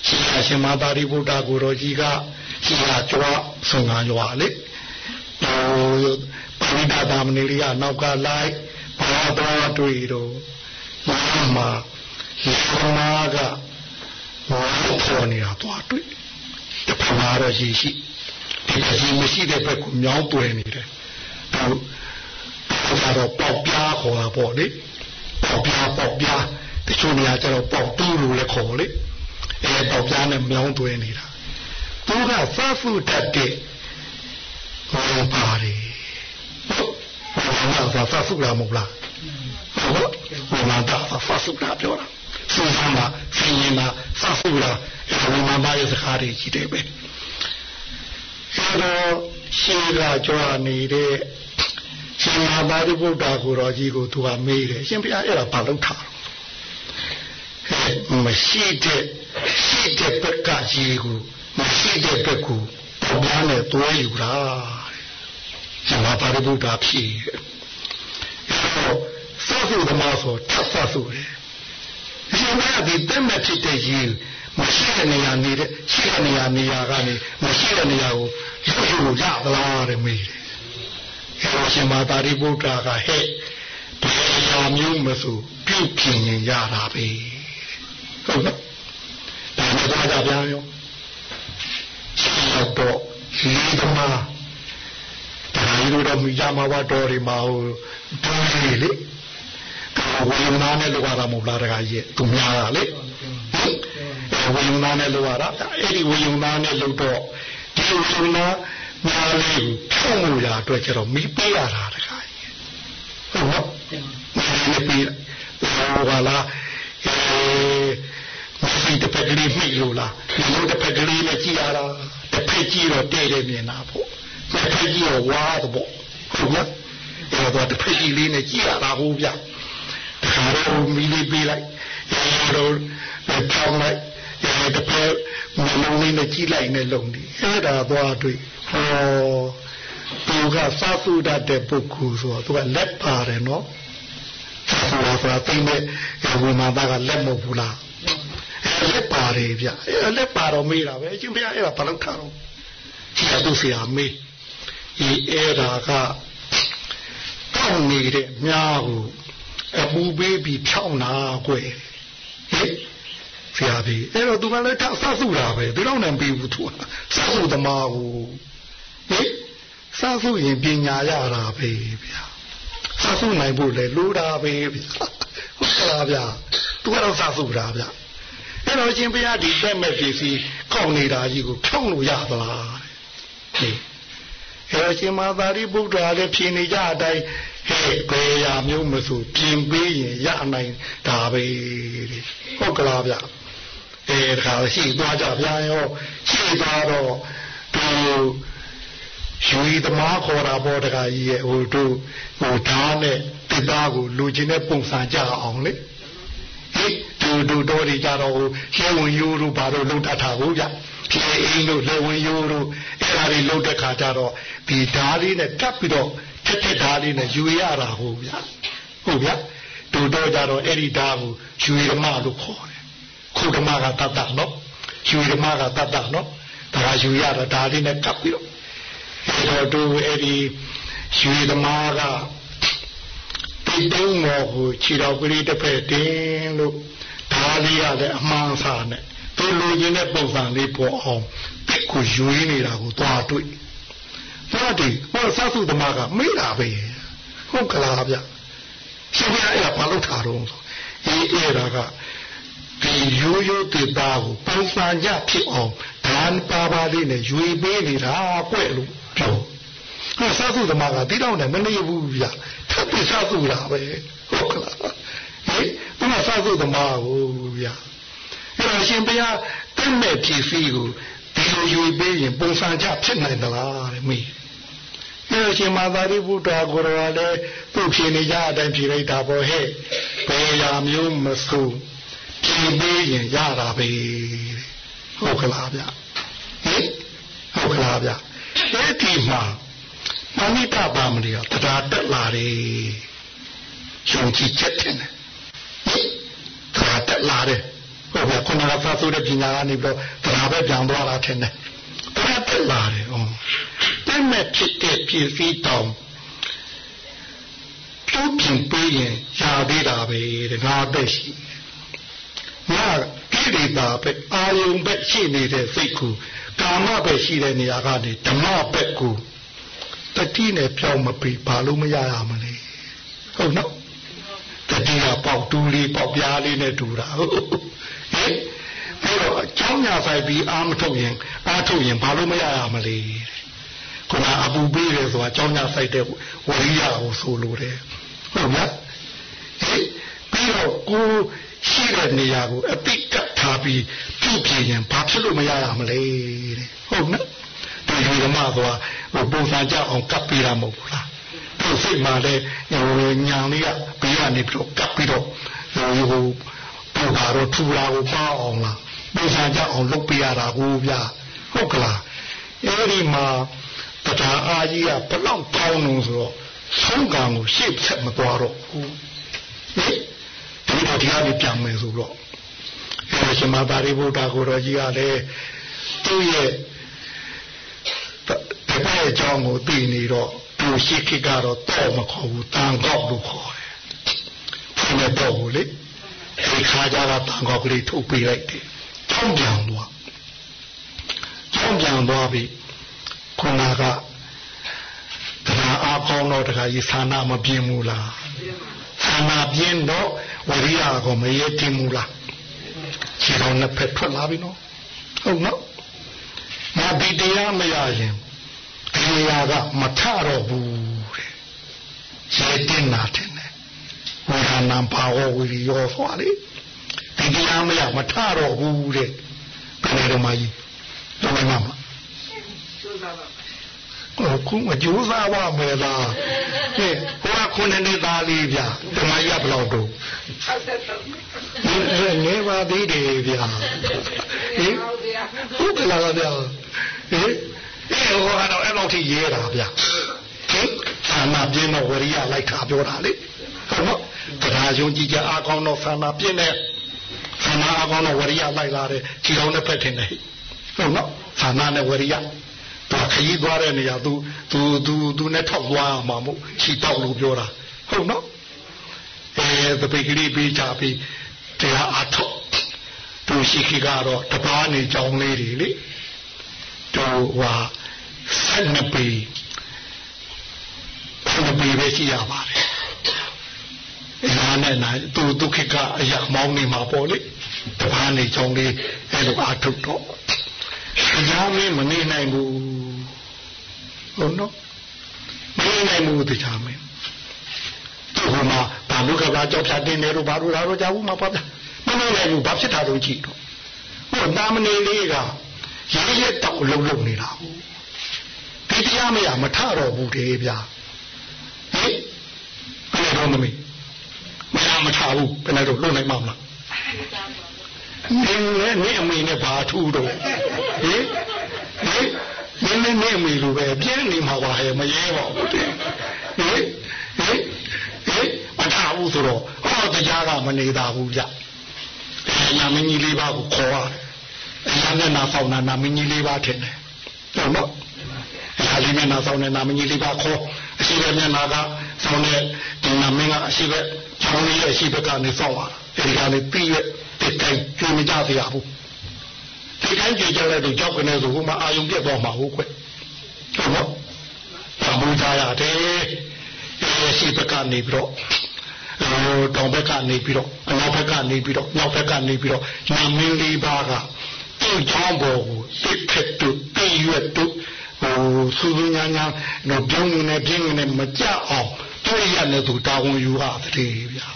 ရှင်ရှင်မာသာရိပုတ္တရာကိုတော်ကြီးကရှင်ကကြွားဆုံးခံကြွားလေဟိုပါဠိတာသာမဏေလေးကနောက်ကလိုက်ပါသွားတွေ့တော့ဘာမှဒီမာကဘာပေါ်နေတာသွားတွေ့တဖာတော့ရှိရှိ ဒီအကြီးမရှိတဲ့ဘက်ကိုမြောင်းပွေနေတယ်သူကတော့ပေါက်ပြားခေါ်တာပေါ့လေပေါက်ပြားပေါက်ပြားတချို့နေရာကျတော့ပေါက်တူးလို့လည်းခေါ်လေအဲပေါက်ပြားနဲ့မြောင်းသွဲနေတာသူကဖတ်ဖူတတ်တဲ့ဟောပါတယ်ဟုတ်ဘာသာဖတ်ဖူလာမဟုတ်လားဟုတ်ဘာသာဖတ်ဖူလာပြောတာစူးစမ်းတာဖင်ရင်တာဖတ်ဖူလာအဲဒီမှာမရဲ့စကားတွေကြီးတယ်ပဲ အဲတော့ရှေးကကြွားနေတဲ့ရှင်မသာရိပုတ္တကိုတော်ကြီးကိုသူကမေးတယ်ရှင်ဘုရားအဲ့ဒါဘာလို့ထားမရှိတဲ့ရှိတဲ့ဘက်ကကြီးကိုမရှိတဲ့ဘက်ကိုဘာနဲ့တွဲယူတာရှင်မသာရိပုတ္တဖြေဆောက်စုသမားဆိုထပ်ဆောက်စုတယ် ရှင်မဒီတက်မဲ့ဖြစ်တဲ့ကြီးမရှိတဲ့နေရာနေတဲ့ရှိတဲ့နေရာနေရာကနေမရှိတဲ့နေရာကိုရုပ်ယူရသလားတဲ့မေးတယ်အဲရှင်မာတာရိပုတ္တရာကဟဲ့ဘယ်ရာမျိုးမဆိုပြုပြင်ရင်ရတာပဲဟုတ်နော်ဒါနဲ့သွားကြပြန်ရောဆက်တော့လေးသမားဒါရီတို့တော့မိကြမှာပါတော်ရီမှာဟိုဒူးလေးလေ ဝေယနာနဲ့လောက်ရတာမဟုတ်လားတခါကြီးသူများတာလေဝေယနာနဲ့လောက်ရတာအဲ့ဒီဝေယနာနဲ့လောက်တော့ဒီဝေယနာညာလေးဖြုံးလို့ရအတွက်ကျတော့မိပေးရတာတခါကြီးဟုတ်နော်မိပေးဟောလာအဲမရှိတဲ့ပက်ကလေးမိလို့လားဒီလိုတဲ့ပက်ကလေးနဲ့ကြည်ရတာတစ်ဖက်ကြည့်တော့တဲ့တယ်မြင်တာပေါ့တစ်ဖက်ကြည့်တော့ဝါတော့ပေါ့ဟုတ်နော်အဲ့တော့တစ်ဖက်ကြည့်လေးနဲ့ကြည်ရတာဟုတ်ဗျတ ခါတော့မီလေးပေးလိုက်အဲတော့ထောင်းလိုက်အဲတစ်ဖက်မလုံးလေးနဲ့ကြည်လိုက်နဲ့လုံဒီအဲ့ဒါသွားတွေ့ဟောသူကစားစုတတ်တဲ့ပုဂ္ဂိုလ်ဆိုတော့သူကလက်ပါတယ်နော်စားစုတာဆိုတာသိတဲ့ဝိမာသကလက်မဟုတ်ဘူးလားလက်ပါတယ်ဗျအဲလက်ပါတော့မေးတာပဲအရှင်ဘုရားအဲ့ဒါဘာလို့ထားတော့ဒီအတူဆရာမေးဒီအဲ့ဒါကတောင်းနေတဲ့မြားကို အပူပေးပြီးဖြောင်းတာကွယ်ဟဲ့ဆရာကြီးအဲ့တော့သူကလည်းထဆဆုတာပဲသူတော့လည်းပြီးဘူးသူဆဆုသမားကိုဟင်ဆဆုရင်ပညာရတာပဲဗျာဆဆုနိုင်ဖို့လေလိုတာပဲဗျာဟုတ်ကလားဗျာသူကတော့ဆဆုတာဗျာအဲ့တော့ရှင်ဘုရားဒီတက်မဲ့ပစ္စည်းကောက်နေတာကြီးကိုဖြောင်းလို့ရသလားဟဲ့အဲ့တော့ရှင်မာသာရိပုတ္တရာလည်းဖြေနေကြအတိုင်း ဟဲ့ဘယ်ရာမျိုးမဆိုပြင်ပေးရင်ရနိုင်ဒါပဲဟုတ်ကလားဗျအဲဒါရှိသွားကြဗျာရောရှိသွားတော့သူရွှေသမားခေါ်တာပေါ့တခါကြီးရဲ့ဟိုတို့ဟိုဓာတ်နဲ့တိသားကိုလူချင်းနဲ့ပုံစံကြအောင်လေဟိတူတူတော်တွေကြတော့ဟိုရှဲဝင်ရိုးတို့ဘာလို့လုံတတ်တာဟုတ်ကြဖြေအင်းတို့လက်ဝင်ရိုးတို့အဲ့ဒါတွေလုံတဲ့ခါကျတော့ဒီဓာတ်လေးနဲ့ကပ်ပြီးတော့ထ က်ထက်ဓာတ်လေးနဲ့ယူရတာဟုတ်ဗျာဟုတ်ဗျာတူတော်ကြတော့အဲ့ဒီဓာတ်ကိုယူရမလို့ခေါ်တယ်ခုဓမ္မကတတ်တာနော်ယူရမကတတ်တာနော်ဒါကယူရတာဓာတ်လေးနဲ့ကပ်ပြီးတော့အဲ့တော့သူအဲ့ဒီယူရမကတိတုံးမောကိုခြေတော်ကလေးတစ်ဖက်တင်းလို့ဓာတ်လေးရတဲ့အမှန်စာနဲ့သူလူချင်းတဲ့ပုံစံလေးပေါ်အောင်ပြစ်ကိုယူရင်းနေတာကိုသွားတွေ့ သွားတွေ့ဟောသသုသမားကမေးတာပဲဟုတ်ကလားဗျရှင်ဘုရားအဲ့ဒါဘာလို့ထားတော့ဆိုအေးအဲ့ဒါကဒီရိုးရိုးတေတာကိုပုံစံကြဖြစ်အောင်ဓာန်ပါပါလေးနဲ့ယူပေးနေတာကွဲ့လို့ပြောဟောသသုသမားကတိတော့နဲ့မနေဘူးဗျထပ်ပြစသူတာပဲဟုတ်ကလားဟင်သူကစသူသမားကိုဗျာအဲ့တော့ရှင်ဘုရားတတ်မဲ့ဖြစ်စီကိုဒီလိုယူပေးရင်ပုံစံချဖြစ်နိုင်သလားတဲ့မိ အဲ့တော့ရှင်မာသာရိပုတ္တရာကိုယ်တော်ကလည်းသူ့ဖြေနေကြအတိုင်းဖြေလိုက်တာပေါ့ဟဲ့ဘယ်ရာမျိုးမဆိုးဖြေပေးရင်ရတာပဲဟုတ်ကလားဗျဟင်ဟုတ်ကလားဗျအဲ့ဒီမှာမဏိတပါမဏိကတရားတက်လာတယ်ယုံကြည်ချက်တင်တယ်တရားတက်လာတယ်ဟုတ်ကဲ့ခုနကဖတ်ဆိုတဲ့ပညာကနေပြီးတော့တရားပဲပြန်သွားတာထင်တယ် တရားတက်လာတယ်ဟုတ်တဲ့မဲ့ဖြစ်တဲ့ပြည်စည်းတောင်ပြုပြင်ပေးရင်ရာသေးတာပဲတဲ့ငါပဲရှိငါကိရိတာပဲအာယုံပဲရှိနေတဲ့စိတ်ကိုကာမပဲရှိတဲ့နေရာကနေဓမ္မဘက်ကိုတတိနဲ့ပြောင်းမပြီးဘာလို့မရရမလဲဟုတ်နော်တတိကပေါက်တူးလေးပေါက်ပြားလေးနဲ့တူတာဟုတ်ဟင် ပြီးတော့အကြောင်းညာဆိုင်ပြီးအာမထုတ်ရင်အာထုတ်ရင်ဘာလို့မရရမလဲခုနအပူပေးတယ်ဆိုတာအကြောင်းညာဆိုင်တဲ့ဝရိယကိုဆိုလိုတယ်ဟုတ်မလားဟင်ပြီးတော့ကိုရှိတဲ့နေရာကိုအတိတ်ကထားပြီးပြုပြင်ရင်ဘာဖြစ်လို့မရရမလဲတဲ့ဟုတ်နော်ဒီလူဓမ္မဆိုတာဟိုပုံစံကြအောင်ကပ်ပြီးတာမဟုတ်ဘူးလားသူစိတ်မှလည်းဟိုညာလေးကဘေးကနေပြီးတော့ကပ်ပြီးတော့ဟိုဟိုပူတာတော့ထူတာကိုပေါ့အောင်လား ပုံစံကြအောင်လုပ်ပြရတာကိုဗျာဟုတ်ကလားအဲဒီမှာတရားအားကြီးကဘလောက်ကောင်းလို့ဆိုတော့ဆုံးကံကိုရှေ့ဆက်မသွားတော့ဘူးဟင်ဒီတော့ဒီကနေပြန်မယ်ဆိုတော့အဲရှင်မသာရိပုတ္တကိုတော်ကြီးကလည်းသူ့ရဲ့တပည့်အကြောင်းကိုသိနေတော့သူရှိခိကတော့တော့မခေါ်ဘူးတန်ကောက်လို့ခေါ်တယ်။ဘုရားတော့ဘူးလေဒီခါကြတာတန်ကောက်ကလေးထုတ်ပေးလိုက်တယ်။ ချောင်းပြန်သွား။ချောင်းပြန်သွားပြီခုနကတရားအားကောင်းတော့တခါကြီးသာနာမပြင်းဘူးလား။သာနာပြင်းတော့ဝရိယကိုမရဲတင်ဘူးလား။ခြေတော်နှစ်ဖက်ထွက်လာပြီနော်။ဟုတ်နော်။ငါဒီတရားမရရင်ဒီနေရာကမထတော့ဘူးတဲ့ရေတင်နာတယ်ဝိဟာနံဘာဝဝိရိယောဆိုလေဒီ တရားမရမထတော့ဘူးတဲ့ဘယ်လိုမှကြီးတော့မှမဟုတ်ကူမကြိုးစားပါမယ်လားဟဲ့ဟိုကခုနှစ်နှစ်သားလေးဗျာဓမ္မရဘလောက်တော့63ငယ်ပါသေးတယ်ဗျာဟင်ဟုတ်ကလားဗျာဟင်အဲဟိုကတော့အဲ့လောက်ထိရဲတာဗျာဟင်သာနာပြင်းတော့ဝရိယလိုက်တာပြောတာလေဟုတ်နော်တရားယုံကြည်ကြအားကောင်းတော့သာနာပြင်းတဲ့သာ နာအားကောင်းတော့ဝရိယလိုက်လာတယ်ခြေတော်နဲ့ဖက်တင်တယ်ဟုတ်နော်သာနာနဲ့ဝရိယသူခရီးသွားတဲ့နေရာသူသူသူသူနဲ့ထောက်သွားမှာမို့ခြေတောက်လို့ပြောတာဟုတ်နော်အဲတပိတ်ကလေးပေးချပြီးတရားအထောက်သူရှိခိကတော့တပားနေကြောင်းလေးတွေလေတို့ဟာဆက်နှစ်ပေဆက်နှစ်ပေပဲရှိရပါတယ် အရာနဲ့နာသူဒုက္ခကအရာမောင်းနေမှာပေါ့လေတပားနေကြောင်းလေးအဲ့လိုအထုတ်တော့အရာမင်းမနေနိုင်ဘူးဟုတ်နော်မနေနိုင်ဘူးတရားမင်းဟိုမှာဘာလို့ကဘာကြောက်ဖြတ်တင်တယ်လို့ဘာလို့လာတော့ကြဘူးမှာပေါ့ဗျမနေနိုင်ဘူးဘာဖြစ်တာတော့ကြည့်တော့ဟိုနာမနေလေးကရရတောက်လုံးလုံးနေတာဟုတ်ဒီတရားမရမထတော့ဘူးတည်းဗျာဟင်ဘယ်လိုမမေး မရမထဘူးဘယ်နဲ့တော့လုံးနိုင်မှာမလားနင်းနဲ့နင်းအမေနဲ့ဘာထူးတော့ဟင်ဟင်နင်းနဲ့နင်းအမေလိုပဲပြင်းနေမှာပါဟဲ့မရဲပါဘူးတည်းဟင်ဟင်ဟင်မထဘူးဆိုတော့ဟောတရားကမနေတာဘူးဗျအဲနာမင်းကြီးလေးပါကိုခေါ်ရတယ်အရာနဲ့နာဆောင်နာနာမင်းကြီးလေးပါထင်တယ်ဟုတ်နော်အရာလေးနဲ့နာဆောင်တဲ့နာမင်းကြီးလေးပါခေါ်အရှိပဲမျက်နာက ဆောင်တဲ့ဒီနာမင်းကအရှိပဲချောင်းလေးရဲ့အရှိဘက်ကနေဆောင်လာအဲဒီကနေပြီးရဲ့တိတ်တိုင်းကျွေးမကြသေးရဘူးဒီတိုင်းကြည့်ကြတဲ့သူကြောက်ကနေဆိုဟိုမှာအာယုံပြတ်သွားမှာဟုတ်ကွဟုတ်နော်ဘာလို့ကြရတယ်အဲရှိဘက်ကနေပြီးတော့ဟိုတောင်ဘက်ကနေပြီးတော့အနောက်ဘက်ကနေပြီးတော့မြောက်ဘက်ကနေပြီးတော့နာမင်းလေးပါကသူ့ချောင်းပေါ်ကိုတစ်ခက်တူပြည့်ရွတ်တူ ဟိုစူးစူးညာညာတော့ပြုံးနေပြင်းနေမကြအောင်တွေ့ရလည်းသူတာဝန်ယူရတဲ့ဗျာ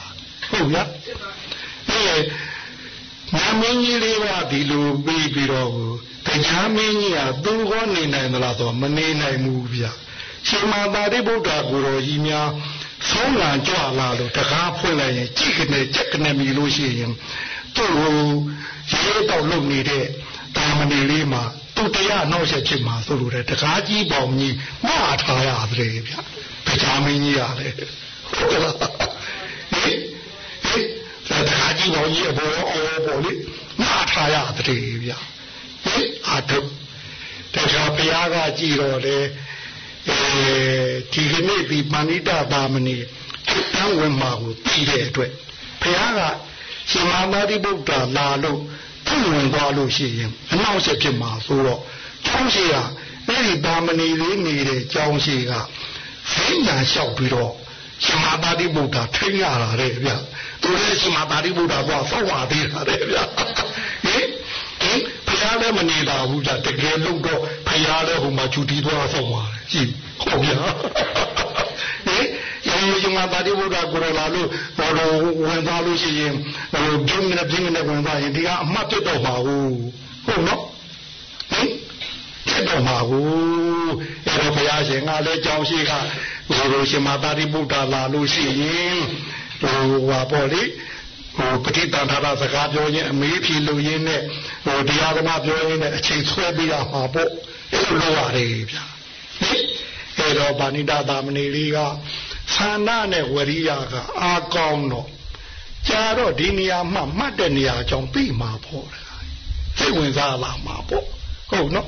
ဟုတ်ဗျာအဲနာမင်းကြီးလေးကဒီလိုပြီးပြီးတော့တရားမင်းကြီးကသူဟောနေနိုင်သလားဆိုမနေနိုင်ဘူးဗျာရှင်မာတာရိဗုဒ္ဓကိုယ်တော်ကြီးများဆုံးလံကြွလာလို့တကားဖွင့်လိုက်ရင်ကြည့်ကနေကြက်ကနေမြည်လို့ရှိရင်သူ့ကိုရေတော့လုံနေတဲ့တာမဏေလေးမှာ သူတရားနောက်ဆက်ဖြစ်မှာဆိုလို့တဲ့တကားကြီးပေါင်ကြီးမှားထားရတယ်ဗျတရားမင်းကြီးရတယ်ဟုတ်ကဲ့ဟိဟိတကားကြီးပေါင်ကြီးအပေါ်အော်ပေါ်လေမှားထားရတယ်ဗျဟိအာထုတရားဘုရားကကြည်တော်လေအဲဒီကနေ့ဒီပဏိတသာမဏေတန်းဝင်မှာကိုသိတဲ့အတွက်ဘုရားကရှင်မာမာတိဗုဒ္ဓလာလို့ ဖွင့်ဝင်သွားလို့ရှိရင်အနောက်ဆက်ဖြစ်မှာဆိုတော့ကျောင်းရှိကအဲ့ဒီသာမဏေလေးနေတဲ့ကျောင်းရှိကဖိညာလျှောက်ပြီးတော့ရှင်မာတာတိဗုဒ္ဓထိရတာတဲ့ဗျသူလည်းရှင်မာတာတိဗုဒ္ဓကဆောက်ပါသေးတာတဲ့ဗျဟင်ဟင်ဘုရားလည်းမနေတာဘူးကြတကယ်လို့တော့ဘုရားလည်းဟိုမှာချူတီသွားဆောက်ပါတယ်ကြည့်ဟုတ်ဗျာဟင် ယောယုံမှာပါတိဗုဒ္ဓကိုရလာလို့ဘောတော်ဝင်သွားလို့ရှိရင်ဟိုပြင်းနေပြင်းနေဝင်သွားရင်ဒီကအမှတ်ပြတော့ပါဘူးဟုတ်နော်ဟင်ပြတော့ပါဘူးအဲ့တော့ဘုရားရှင်ကလည်းကြောင်းရှိကဟိုလိုရှင်မာတာတိဗုဒ္ဓလာလို့ရှိရင်ဟိုဟာပေါ့လေဟိုပဋိသင်္ထာရစကားပြောရင်အမေးဖြေလို့ရင်းနဲ့ဟိုတရားဓမ္မပြောရင်းနဲ့အချိန်ဆွဲပြီးရမှာပေါ့အဲ့လိုလုပ်ရတယ်ဗျာအဲ့တော့ဗာဏိတသာမဏေလေးက သန္နနဲ့ဝရိယကအာကောင်းတော့ကြာတော့ဒီနေရာမှမှတ်တဲ့နေရာအကြောင်းသိမှာပေါ့စိတ်ဝင်စားလာမှာပေါ့ဟုတ်နော်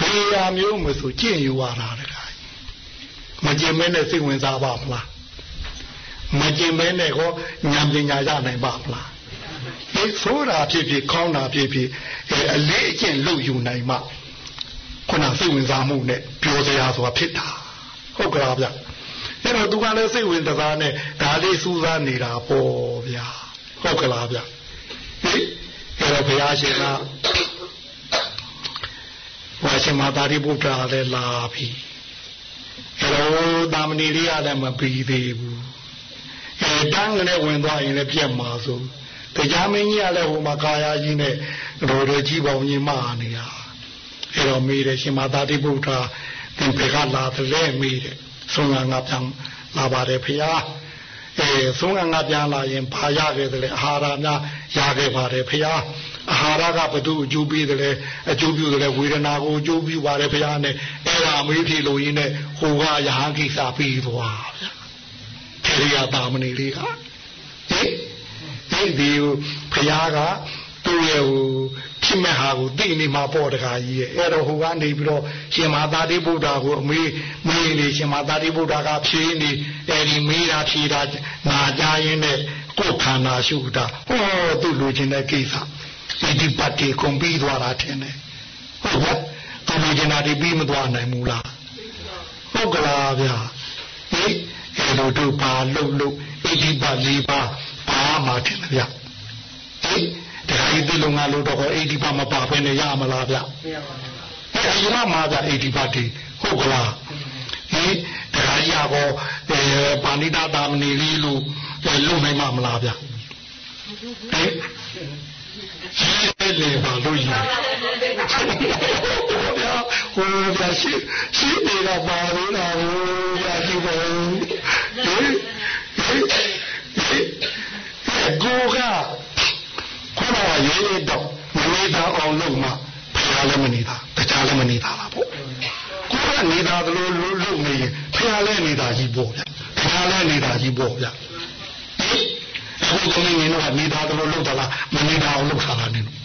ဘယ်ရာမျိုးမဆိုကြင့်ယူရတာတခါမကြင်မဲနဲ့စိတ်ဝင်စားပါမလားမကြင်မဲနဲ့ကောဉာဏ်ပညာရနိုင်ပါမလားဒီဆိုတာဖြစ်ဖြစ်ကောင်းတာဖြစ်ဖြစ်အလေးအကျင့်လုပ်ယူနိုင်မှခုနစိတ်ဝင်စားမှုနဲ့ပြောစရာဆိုတာဖြစ်တာဟုတ်ကလားဗျ အဲ့တော့သူကလည်းစိတ်ဝင်စားနဲ့ဒါလေးစူးစမ်းနေတာပေါ့ဗျာဟုတ်ကလားဗျဟိအဲ့တော့ဘုရားရှင်ကဝါရှင်မာတာရိပုတ္တရာလည်းလာပြီအဲ့တော့တာမဏိလေးကလည်းမပြီးသေးဘူးအဲတန်းကနေဝင်သွားရင်လည်းပြက်မှာဆိုတရားမင်းကြီးကလည်းဟိုမှာကာယာကြီးနဲ့တော်တော်ကြီးပေါင်းကြီးမှာနေတာအဲ့တော့မေးတယ်ရှင်မာတာတိဗုဒ္ဓသင်ဖေကလာတယ်မေးတယ် ဆုံးကငါပြန်လာပါတယ်ဖေဟာအဲဆုံးကငါပြန်လာရင်ဘာရခဲ့တယ်လဲအာဟာရများရခဲ့ပါတယ်ဖေဟာအာဟာရကဘသူအကျိုးပေးတယ်လဲအကျိုးပြုတယ်လဲဝေဒနာကိုအကျိုးပြုပါတယ်ဖေဟာနဲ့အဲ့ဒါမေးဖြေလို့ရင်းနဲ့ဟိုကရဟန်းကိစ္စပြီးသွားဗျာထေရတာမဏိလေးကဟိဒီဒီဖရာကသူ့ရဲ့ဟို ဖြစ်မဲ့ဟာကိုသိနေမှာပေါ့တခါကြီးရဲ့အဲ့တော့ဟိုကနေပြီးတော့ရှင်မာသာတိဗုဒ္ဓကိုအမေးမေးနေရှင်မာသာတိဗုဒ္ဓကဖြေနေအဲ့ဒီမေးတာဖြေတာနာကြရင်နဲ့ကိုယ်ခန္ဓာရှုတာဟောသူ့လူချင်းတဲ့ကိစ္စဒီပတ်တီကုန်ပြီးသွားတာထင်တယ်ဟုတ်ကဲ့သူလူချင်းတာဒီပြီးမသွားနိုင်ဘူးလားဟုတ်ကလားဗျာဟိအဲ့လိုတို့ပါလှုပ်လှုပ်ဣတိပတ်လေးပါပါမှထင်တယ်ဗျာဟိ တရားဤဒီလုံငါလို့တော့အိဒီပါမပါဖဲနဲ့ရမလားဗျမရပါဘူးအဲရမှာဗျအိဒီပါတီဟုတ်ကလားဟင်တရားရကောအဲပါဏိတာတာမဏီလေးလို့လုံနိုင်မှာမလားဗျဟင်ရှိတယ်ပါလို့ရဟိုဗျာရှိရှိနေတာပါလို့လားဟိုဗျာဒီဘောဟင်ကိုက ခုနကရေးရတော့မနေတာအောင်လို့မှဖျားလည်းမနေတာတခြားလည်းမနေတာပါပေါ့ကိုကနေတာသလိုလုပ်နေရင်ဖျားလည်းနေတာကြီးပေါ့ဗျဖျားလည်းနေတာကြီးပေါ့ဗျအခုကမင်းတို့ကနေတာသလိုလုပ်တာလားမနေတာအောင်လုပ်တာလားနင်တို့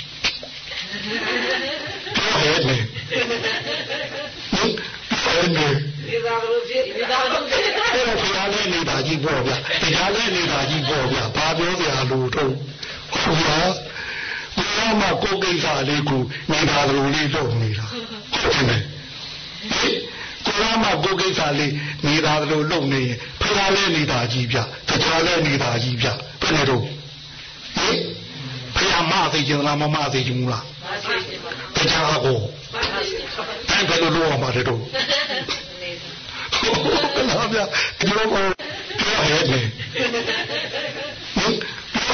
ဟုတ်ရဲ့ဟုတ်ရဲ့နေတာလို့ဖြစ်နေတာလို့ဖြစ်အဲ့တော့ဖျားလည်းနေတာကြီးပေါ့ဗျတရားလည်းနေတာကြီးပေါ့ဗျဘာပြောစရာလို့တော့ဟုတ်လားဘယ် မှာကိုယ်ကိစ္စလေးကိုနေတာလိုလေးလုပ်နေတာဟုတ်တယ်ကိုယ်မှာကိုယ်ကိစ္စလေးနေတာလိုလုပ်နေရင်ဖျားလဲနေတာကြီးဗျတရားလဲနေတာကြီးဗျဘယ်နဲ့တော့ဟင်ဖျားမသိချင်လားမမသိချင်ဘူးလားတရားကိုတိုင်းဘယ်လိုလုပ်ရမှာလဲတော့ဟုတ်ပါဗျဒီလိုဟဲ့နေ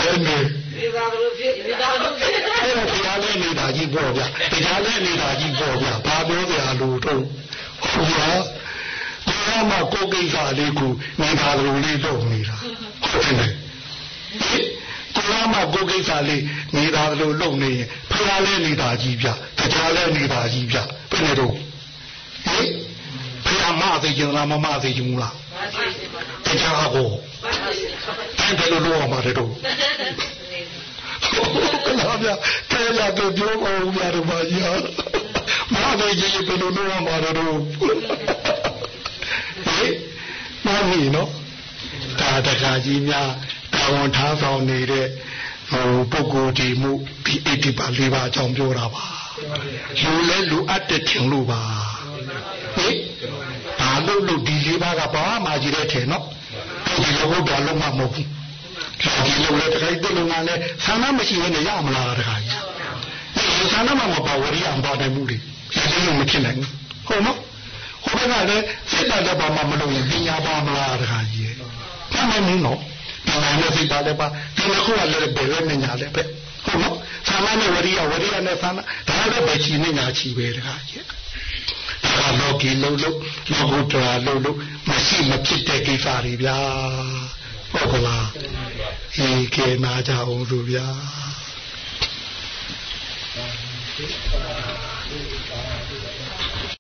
ဟဲ့နေ ဒီသာဘလို့ဖြစ်ဒီသာဘလို့ဖြစ်အဲ့ဒါတရားလဲနေတာကြီးပေါ့ဗျတရားလဲနေတာကြီးပေါ့ဗျဘာပြောကြလို့တော့ဟုတ်ပါဘာမှကိုယ်ကိစ္စလေးကိုနေတာလိုလေးလုပ်နေတာဟုတ်တယ်ကိုယ်မှကိုယ်ကိစ္စလေးနေတာလိုလုပ်နေရင်ဖျားလဲနေတာကြီးဗျတရားလဲနေတာကြီးဗျဘယ်နဲ့တော့ဟင်ဖျားမသိကြလားမမသိကြဘူးလားတရားကိုအဲ့ဒါလိုလုပ်ရမှာတော့ ဟုတ်ဗျာတဲ့ရတော့ပြောပါဦးဗျာတော့ပါကြီးဟာမသိကြဘယ်လိုလုပ်ရမှာတော့ဟင်မမီနော်ဒါတခါကြီးများတာဝန်ထားဆောင်နေတဲ့ဟိုပုဂ္ဂိုလ်ဒီမှုဒီအဋ္ဌိပါ၄ပါးအကြောင်းပြောတာပါလူလဲလူအပ်တဲ့ထင်လို့ပါဟင်ဘာလို့လို့ဒီ၄ပါးကဘာမှမကြည့်တဲ့ထင်နော်ဒီလိုဘုရားလုံးမမဟုတ်ဘူး ဒီလိုလဲတခါတည်းလုံးကလည်းဆန္ဒမရှိဘဲနဲ့ရမလားတခါကြီးဆန္ဒမှမပါဝရိယမပါနိုင်ဘူးလေဒီလိုမဖြစ်နိုင်ဘူးဟုတ်နော်ဟိုဘက်ကလည်းစိတ်တက်ပါမှမလို့ရင်ပညာပါမလားတခါကြီးမှန်မယ်နော်ပညာနဲ့စိတ်ပါလည်းပါဒီလိုကလည်းဘယ်လဲညာလည်းပဲဟုတ်နော်ဆန္ဒနဲ့ဝရိယဝရိယနဲ့ဆန္ဒဒါလည်းပဲချီနေညာချီပဲတခါကြီးဒါလောကီလုံးလုံးလောကုတ္တရာလုံးလုံးမရှိမဖြစ်တဲ့ကိစ္စတွေဗျာ ဟုတ်ကလားအေးကဲနာကြအောင်သူဗျာ